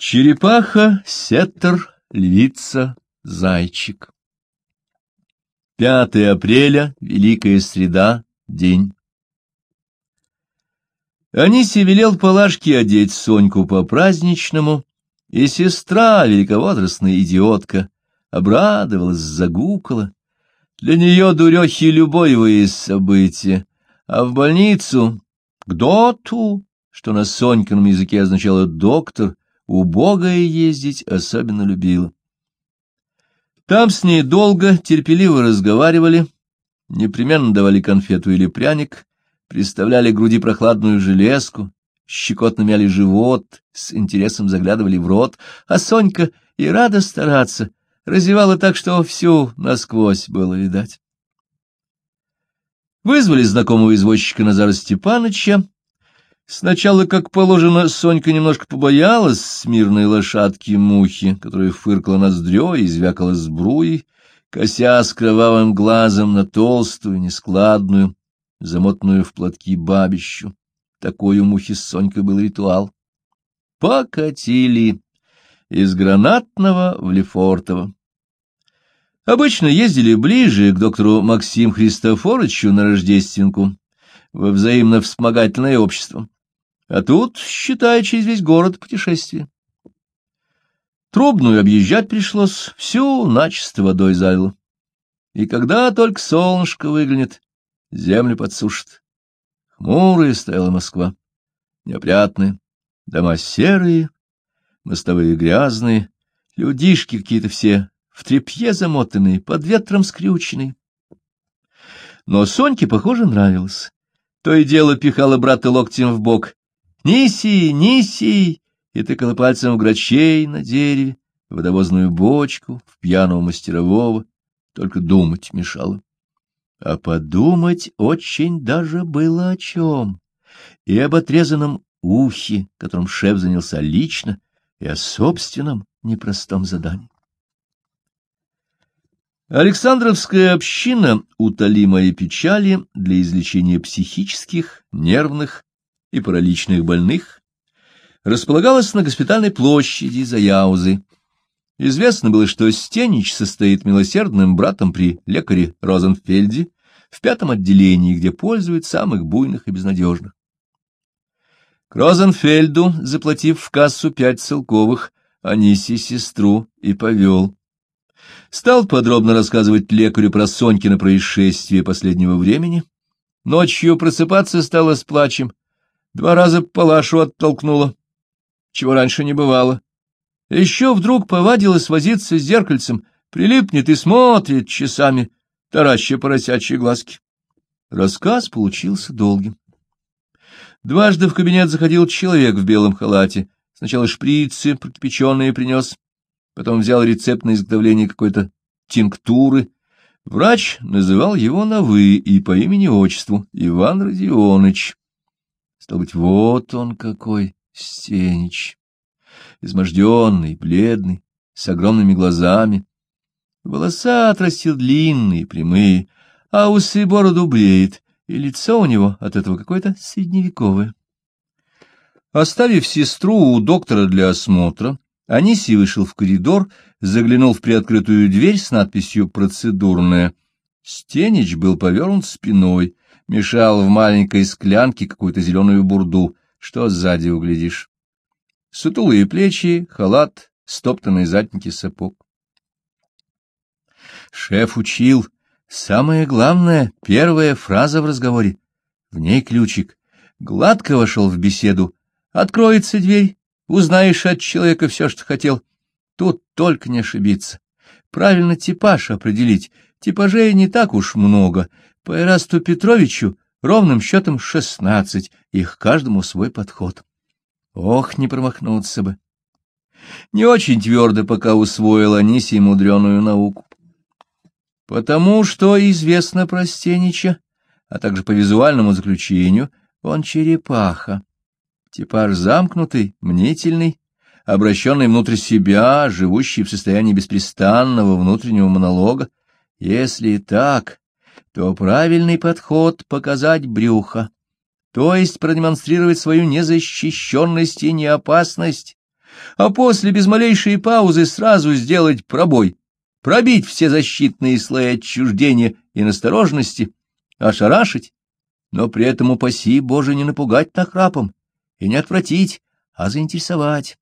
Черепаха, сеттер, львица, зайчик. 5 апреля, Великая Среда, день. Аниси велел Палашке одеть Соньку по-праздничному, и сестра, великовозрастная идиотка, обрадовалась, загукала. Для нее, дурехи, любое есть событие, а в больницу к доту, что на Сонькином языке означало «доктор», убогая ездить особенно любила. Там с ней долго, терпеливо разговаривали, непременно давали конфету или пряник, приставляли к груди прохладную железку, щекотно мяли живот, с интересом заглядывали в рот, а Сонька и рада стараться, разевала так, что всю насквозь было видать. Вызвали знакомого извозчика Назара Степаныча, Сначала, как положено, Сонька немножко побоялась смирной лошадки-мухи, которая фыркала ноздрё и звякала сбруей, кося с кровавым глазом на толстую, нескладную, замотанную в платки бабищу. Такой у мухи с Сонькой был ритуал. Покатили из Гранатного в Лефортово. Обычно ездили ближе к доктору Максим Христофоровичу на Рождественку, во взаимно вспомогательное общество. А тут, считай, через весь город путешествие. Трубную объезжать пришлось, всю начисто водой залило. И когда только солнышко выглянет, землю подсушит. Хмурая стояла Москва, неопрятная, дома серые, мостовые грязные, людишки какие-то все в тряпье замотанные, под ветром скрюченные. Но Соньке, похоже, нравилось. То и дело пихала брата локтем в бок, «Неси, неси!» и тыкала пальцем в грачей на дереве, в водовозную бочку, в пьяного мастерового, только думать мешало. А подумать очень даже было о чем. И об отрезанном ухе, которым шеф занялся лично, и о собственном непростом задании. Александровская община утоли мои печали для излечения психических, нервных и параличных больных, располагалась на госпитальной площади за Яузой. Известно было, что Стенич состоит милосердным братом при лекаре Розенфельде в пятом отделении, где пользуют самых буйных и безнадежных. К Розенфельду, заплатив в кассу пять целковых, Аниси сестру и повел. Стал подробно рассказывать лекарю про Сонькино происшествие последнего времени. Ночью просыпаться стало с плачем, Два раза Палашу оттолкнула, чего раньше не бывало. Еще вдруг повадилась возиться с зеркальцем, прилипнет и смотрит часами, тараща поросячьи глазки. Рассказ получился долгим. Дважды в кабинет заходил человек в белом халате. Сначала шприцы прокипяченные принес, потом взял рецепт на изготовление какой-то тинктуры. Врач называл его на «вы» и по имени-отчеству Иван Родионыч. Стал быть, вот он какой, Стенич, изможденный, бледный, с огромными глазами. Волоса отрастил длинные, прямые, а усы бороду бреет, и лицо у него от этого какое-то средневековое. Оставив сестру у доктора для осмотра, Аниси вышел в коридор, заглянул в приоткрытую дверь с надписью «Процедурная». Стенич был повернут спиной, мешал в маленькой склянке какую-то зеленую бурду, что сзади углядишь. Сутулые плечи, халат, стоптанные задники сапог. Шеф учил. Самое главное, первая фраза в разговоре. В ней ключик. Гладко вошел в беседу. Откроется дверь, узнаешь от человека все, что хотел. Тут только не ошибиться. Правильно типаж определить. Типажей не так уж много. По Эрасту Петровичу ровным счетом шестнадцать, их каждому свой подход. Ох, не промахнуться бы. Не очень твердо пока усвоил Анисий мудреную науку. Потому что известно про Стенича, а также по визуальному заключению, он черепаха. Типаж замкнутый, мнительный, обращенный внутрь себя, живущий в состоянии беспрестанного внутреннего монолога. Если так, то правильный подход — показать брюхо, то есть продемонстрировать свою незащищенность и неопасность, а после без малейшей паузы сразу сделать пробой, пробить все защитные слои отчуждения и настороженности, ошарашить, но при этом упаси Боже не напугать нахрапом и не отвратить, а заинтересовать.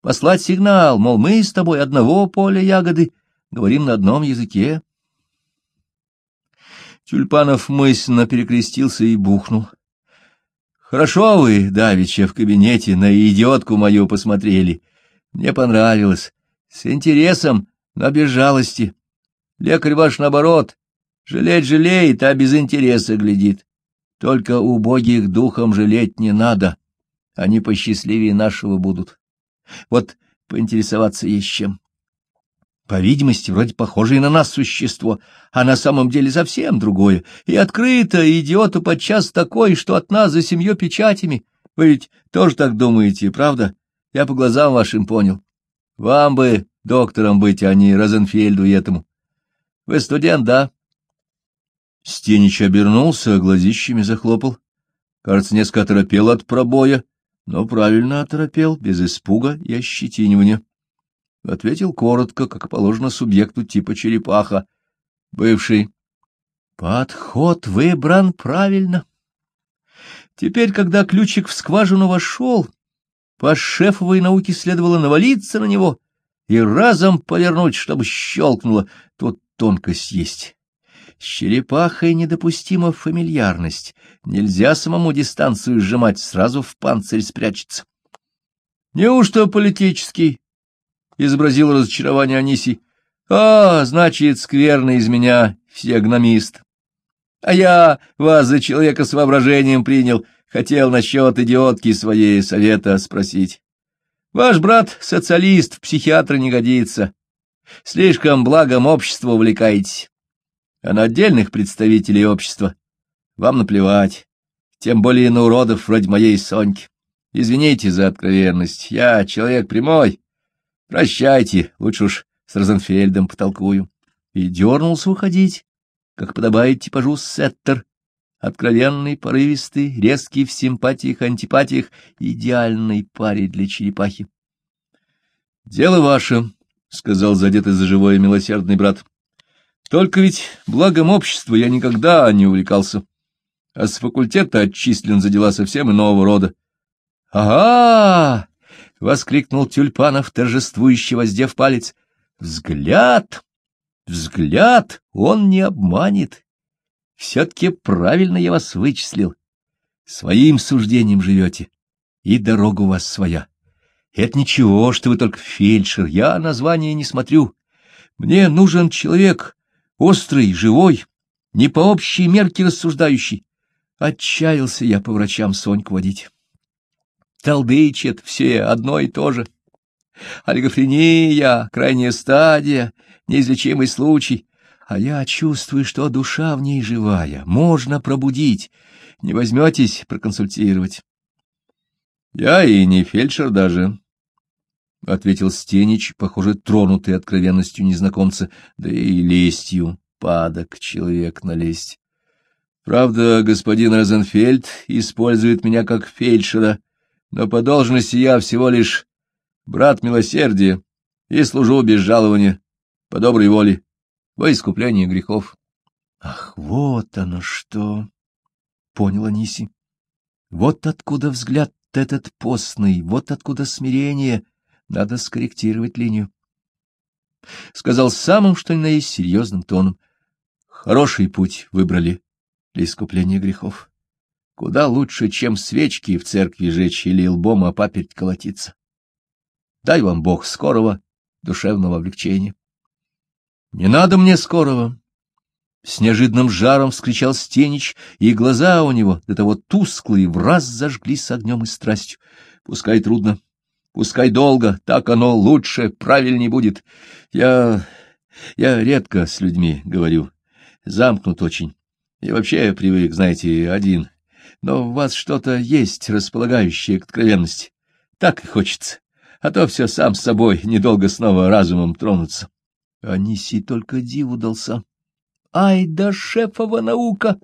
Послать сигнал, мол, мы с тобой одного поля ягоды, говорим на одном языке. Тюльпанов мысленно перекрестился и бухнул. Хорошо вы, давеча, в кабинете на идиотку мою посмотрели. Мне понравилось. С интересом, но без жалости. Лекарь ваш, наоборот, жалеть жалеет, а без интереса глядит. Только убогих духом жалеть не надо. Они посчастливее нашего будут. Вот поинтересоваться есть чем. По видимости, вроде похожее на нас существо, а на самом деле совсем другое. И открыто, идиоту подчас такой, что от нас за семью печатями. Вы ведь тоже так думаете, правда? Я по глазам вашим понял. Вам бы доктором быть, а не Розенфельду и этому. Вы студент, да? Стенич обернулся, глазищами захлопал. Кажется, несколько оторопел от пробоя, но правильно оторопел, без испуга и ощетинивания. Ответил коротко, как положено субъекту типа черепаха. Бывший. Подход выбран правильно. Теперь, когда ключик в скважину вошел, по шефовой науке следовало навалиться на него и разом повернуть, чтобы щелкнуло. Тут тонкость есть. С черепахой недопустима фамильярность. Нельзя самому дистанцию сжимать, сразу в панцирь спрячется. Неужто политический? — изобразил разочарование Анисий. — А, значит, скверно из меня физиогномист. А я вас за человека с воображением принял, хотел насчет идиотки своей совета спросить. Ваш брат социалист, в психиатра не годится. Слишком благом общества увлекаетесь а на отдельных представителей общества вам наплевать, тем более на уродов вроде моей Соньки. Извините за откровенность, я человек прямой. Прощайте, лучше уж с Розенфельдом потолкую. И дернулся уходить, как подобает типажу Сеттер, откровенный, порывистый, резкий в симпатиях антипатиях, идеальной паре для черепахи. — Дело ваше, — сказал задетый за живое милосердный брат. Только ведь благом общества я никогда не увлекался, а с факультета отчислен за дела совсем иного рода. — Ага! — воскликнул Тюльпанов, торжествующе воздев палец. — Взгляд! Взгляд! Он не обманет. Все-таки правильно я вас вычислил. Своим суждением живете, и дорога у вас своя. Это ничего, что вы только фельдшер, я название не смотрю. Мне нужен человек, острый, живой, не по общей мерке рассуждающий. Отчаялся я по врачам Соньку водить. Талдычит все одно и то же. Олигофрения, крайняя стадия, неизлечимый случай. А я чувствую, что душа в ней живая, можно пробудить. Не возьметесь проконсультировать? — Я и не фельдшер даже, — ответил Стенич, похоже, тронутый откровенностью незнакомца, да и лестью, падок человек на лесть. Правда, господин Розенфельд использует меня как фельдшера, но по должности я всего лишь брат милосердия и служу без жалования, по доброй воле, во искупление грехов. — Ах, вот оно что! — понял Аниси. — Вот откуда взгляд этот постный, вот откуда смирение — надо скорректировать линию. Сказал самым, что ни на есть, серьезным тоном. Хороший путь выбрали для искупления грехов. Куда лучше, чем свечки в церкви жечь или лбом о паперть колотиться. Дай вам Бог скорого душевного облегчения. — Не надо мне скорого! С неожиданным жаром вскричал Стенич, и глаза у него до того тусклые в раз зажглись огнем и страстью. Пускай трудно, Пускай долго, так оно лучше, правильнее будет. Я... я редко с людьми говорю, замкнут очень. И вообще я привык, знаете, один. Но у вас что-то есть, располагающее к откровенности. Так и хочется. А то все сам с собой, недолго снова разумом тронуться. Аниси только диву дался. Ай да шефова наука!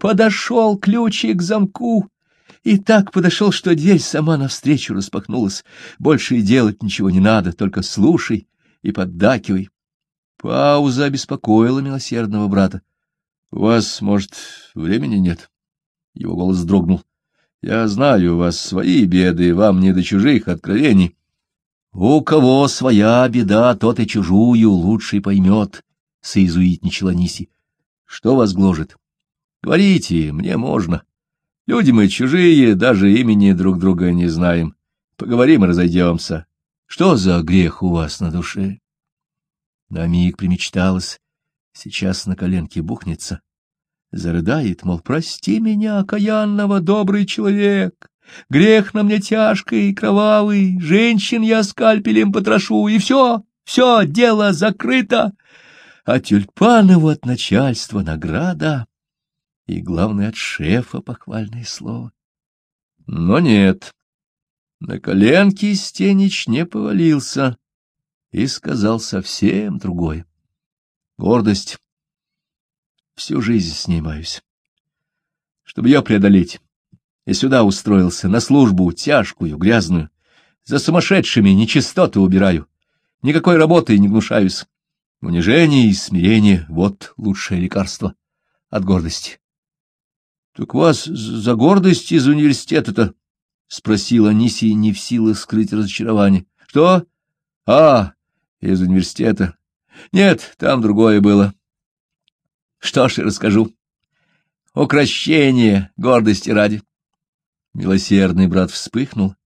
Подошел ключик к замку, И так подошел, что дверь сама навстречу распахнулась. Больше и делать ничего не надо, только слушай и поддакивай. Пауза обеспокоила милосердного брата. — У вас, может, времени нет? Его голос дрогнул. — Я знаю, у вас свои беды, вам не до чужих откровений. — У кого своя беда, тот и чужую лучше поймет, — соизуитничала Ниси. — Что вас гложет? — Говорите, мне можно. Люди мы чужие, даже имени друг друга не знаем. Поговорим и разойдемся. Что за грех у вас на душе? На миг примечталось, сейчас на коленке бухнется. Зарыдает, мол, прости меня, окаянного, добрый человек. Грех на мне тяжкий кровавый, женщин я скальпелем потрошу, и все, все, дело закрыто. А тюльпанову от начальства награда, и, главное, от шефа похвальное слово. Но нет, на коленки Стенич не повалился и сказал совсем другое. Гордость. Всю жизнь снимаюсь. Чтобы ее преодолеть, и сюда устроился, на службу тяжкую, грязную. За сумасшедшими нечистоты убираю. Никакой работы не гнушаюсь. Унижение и смирение — вот лучшее лекарство от гордости. — Так вас за гордость из университета-то? — спросила Ниси, не в силах скрыть разочарование. — Что? — А, из университета. Нет, там другое было. Что ж и расскажу. Укращение гордости ради. Милосердный брат вспыхнул,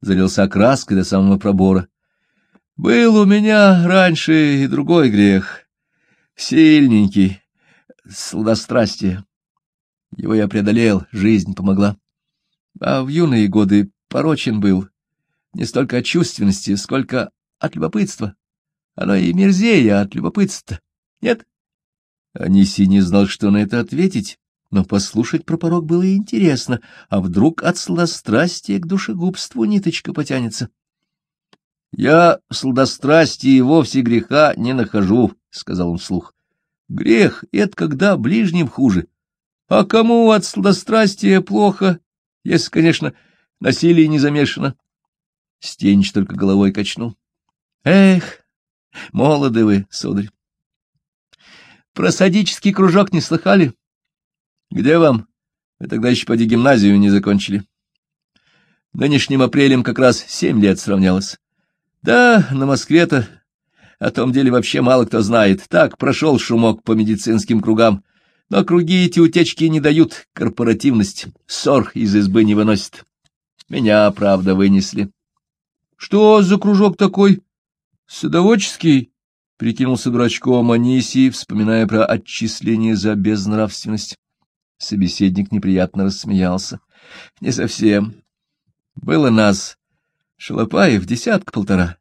залился краской до самого пробора. Был у меня раньше и другой грех, сильненький, сладострастие. Его я преодолел, жизнь помогла. А в юные годы порочен был, не столько от чувственности, сколько от любопытства. Оно и мерзее от любопытства. Нет? Аниси не знал, что на это ответить, но послушать про порог было интересно, а вдруг от сладострастия к душегубству ниточка потянется. — Я в сладострастии вовсе греха не нахожу, — сказал он вслух. — Грех — это когда ближним хуже. А кому от сладострастия плохо, если, конечно, насилие не замешано? Стенч только головой качнул. — Эх, Молоды вы, сударь. Про садический кружок не слыхали? Где вам? Вы тогда еще поди гимназию не закончили. Нынешним апрелем как раз семь лет сравнялось. Да, на Москве-то о том деле вообще мало кто знает. Так прошел шумок по медицинским кругам. Но круги эти утечки не дают, корпоративность, ссор из избы не выносит. Меня, правда, вынесли. — Что за кружок такой? Садоводческий, — прикинулся дурачком Анисий, вспоминая про отчисление за безнравственность. Собеседник неприятно рассмеялся. — Не совсем. Было нас, Шалопаев, десятка-полтора.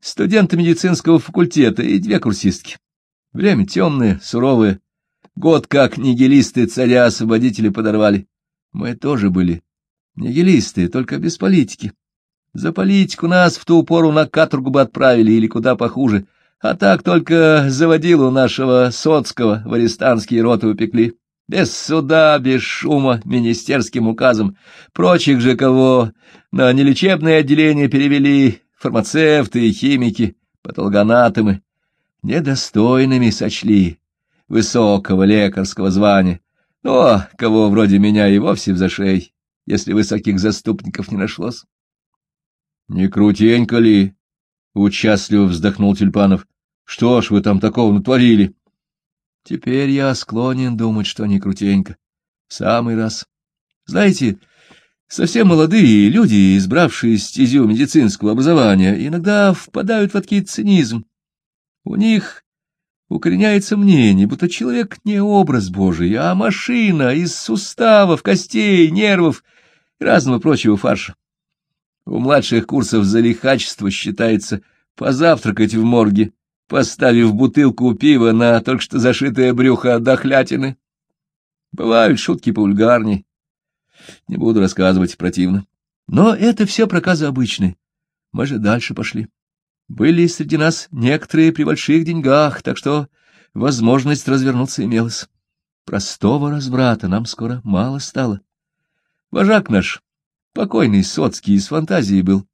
Студенты медицинского факультета и две курсистки. Время темное, суровое. Год как нигилисты царя-освободители подорвали. Мы тоже были нигилисты, только без политики. За политику нас в ту пору на каторгу бы отправили или куда похуже, а так только заводилу нашего Соцкого в арестантские роты упекли. Без суда, без шума, министерским указом. Прочих же кого на нелечебное отделение перевели фармацевты и химики, патологоанатомы. Недостойными сочли высокого лекарского звания. Но кого вроде меня и вовсе в зашей, если высоких заступников не нашлось. — Не крутенько ли? — участливо вздохнул Тюльпанов. — Что ж вы там такого натворили? — Теперь я склонен думать, что не крутенько. Самый раз. Знаете, совсем молодые люди, избравшие стезю медицинского образования, иногда впадают в такой цинизм. У них укореняется мнение, будто человек не образ Божий, а машина из суставов, костей, нервов и разного прочего фарша. У младших курсов за лихачество считается позавтракать в морге, поставив бутылку пива на только что зашитое брюхо дохлятины. Бывают шутки поульгарней. Не буду рассказывать, противно. Но это все проказы обычные. Мы же дальше пошли. Были среди нас некоторые при больших деньгах, так что возможность развернуться имелась. Простого разврата нам скоро мало стало. Вожак наш, покойный Соцкий, из фантазии был.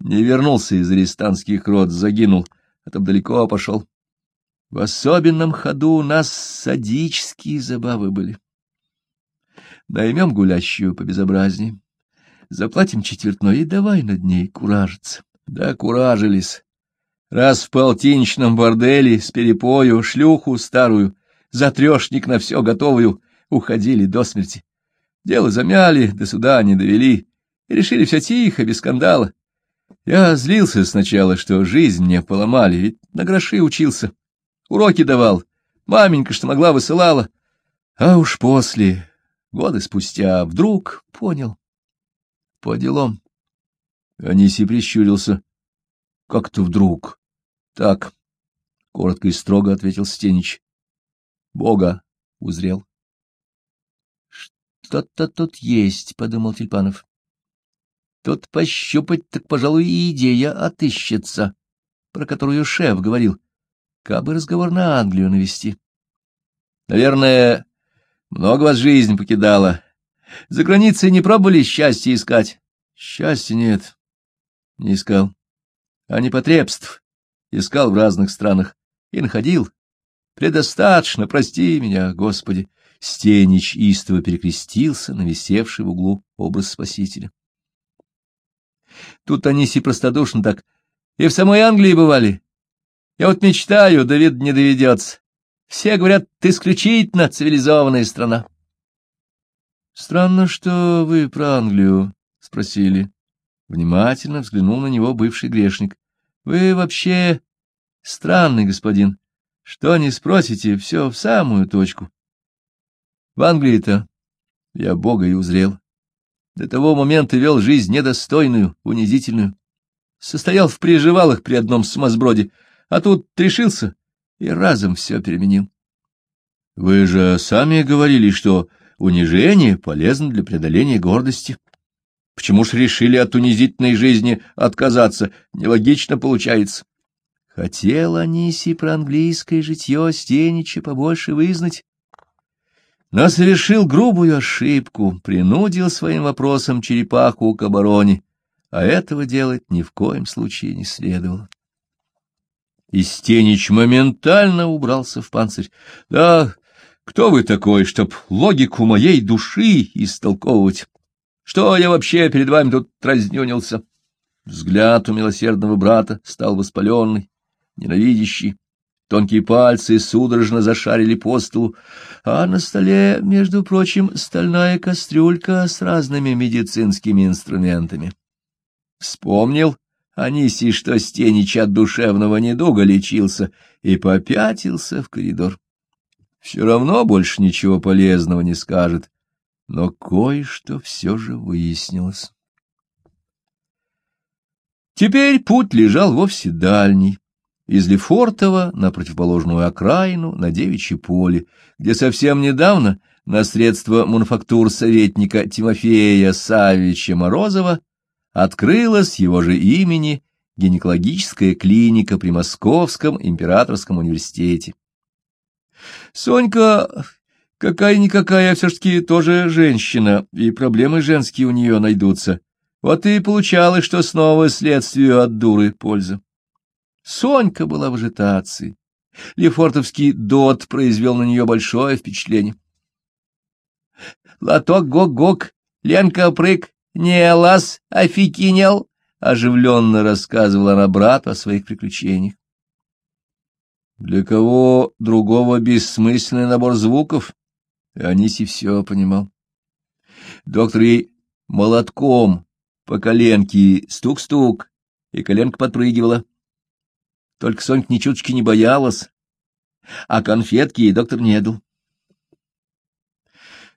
Не вернулся из арестантских род, загинул, а там далеко пошел. В особенном ходу у нас садические забавы были. Наймем гулящую по безобразней, заплатим четвертной и давай над ней куражиться. Да куражились. Раз в полтиничном борделе с перепою шлюху старую, за трешник на все готовую, уходили до смерти. Дело замяли, до суда не довели, и решили все тихо, без скандала. Я злился сначала, что жизнь мне поломали, ведь на гроши учился. Уроки давал, маменька, что могла, высылала. А уж после, годы спустя, вдруг понял. По делам. Аниси прищурился. — Как-то вдруг. — Так, — коротко и строго ответил Стенич. — Бога узрел. — Что-то тут есть, — подумал Тюльпанов. — Тут пощупать, так, пожалуй, и идея отыщется, про которую шеф говорил. Кабы разговор на Англию навести. — Наверное, много вас жизнь покидала. За границей не пробовали счастье искать? — Счастья нет. Не искал. А непотребств искал в разных странах и находил. Предостаточно, прости меня, Господи. Стенич истово перекрестился на висевший в углу образ Спасителя. Тут Аниси простодушно так. И в самой Англии бывали. Я вот мечтаю, да вид не доведется. Все говорят, ты исключительно цивилизованная страна. — Странно, что вы про Англию спросили. Внимательно взглянул на него бывший грешник. — Вы вообще странный господин. Что не спросите, все в самую точку. В Англии-то я Бога и узрел. До того момента вел жизнь недостойную, унизительную. Состоял в приживалах при одном сумасброде, а тут решился и разом все переменил. Вы же сами говорили, что унижение полезно для преодоления гордости. Почему ж решили от унизительной жизни отказаться? Нелогично получается. Хотел Аниси про английское житье Стенича побольше вызнать, но совершил грубую ошибку, принудил своим вопросом черепаху к обороне, а этого делать ни в коем случае не следовало. И Стенич моментально убрался в панцирь. — Да, кто вы такой, чтоб логику моей души истолковывать? Что я вообще перед вами тут разнюнился? Взгляд у милосердного брата стал воспаленный, ненавидящий. Тонкие пальцы судорожно зашарили по столу, а на столе, между прочим, стальная кастрюлька с разными медицинскими инструментами. Вспомнил Анисий, что Стенич от душевного недуга лечился, и попятился в коридор. Все равно больше ничего полезного не скажет, но кое-что все же выяснилось. Теперь путь лежал вовсе дальний, из Лефортова на противоположную окраину, на Девичье поле, где совсем недавно на средства мануфактур советника Тимофея Савича Морозова открылась его же имени гинекологическая клиника при Московском императорском университете. Сонька какая-никакая все-таки тоже женщина, и проблемы женские у нее найдутся. Вот и получалось, что снова следствию от дуры польза. Сонька была в ажитации. Лефортовский дот произвел на нее большое впечатление. «Лоток гок-гок, Ленка прыг, не лаз, офикинел», — оживленно рассказывала она брату о своих приключениях. Для кого другого бессмысленный набор звуков? Аниси все понимал. Доктор ей молотком по коленке стук-стук, и коленка подпрыгивала. Только Сонька ни чуточки не боялась, а конфетки ей доктор не дал.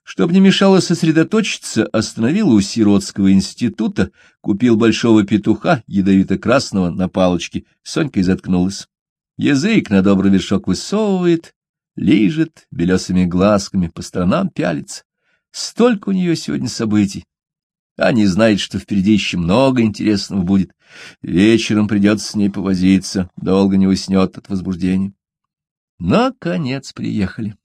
Чтоб не мешало сосредоточиться, остановил у сиротского института, купил большого петуха, ядовито-красного, на палочке, Сонька и заткнулась. Язык на добрый вершок высовывает, лижет, белесыми глазками по сторонам пялится. Столько у нее сегодня событий. А не знает, что впереди еще много интересного будет. Вечером придется с ней повозиться, долго не уснет от возбуждения. Наконец приехали.